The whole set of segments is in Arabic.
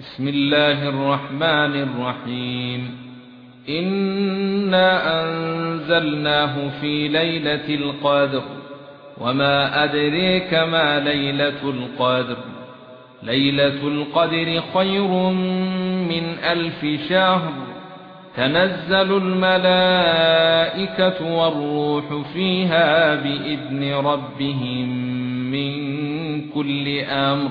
بسم الله الرحمن الرحيم. إنا أنزلناه في ليلة القدر. وما أدريك ما ليلة القدر. ليلة القدر خير من ألف شهر. تنزل الملائكة والروح فيها بإذن ربهم من كل أمر.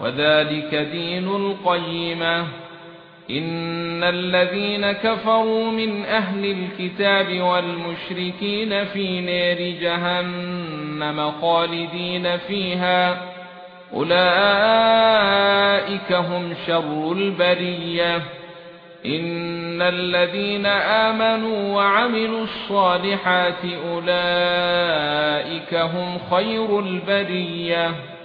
وذلك دين القيمة. إن الذين كفروا من أهل الكتاب والمشركين في نار جهنم خالدين فيها. أولئك هم شر البرية. إن الذين آمنوا وعملوا الصالحات أولئك هم خير البرية.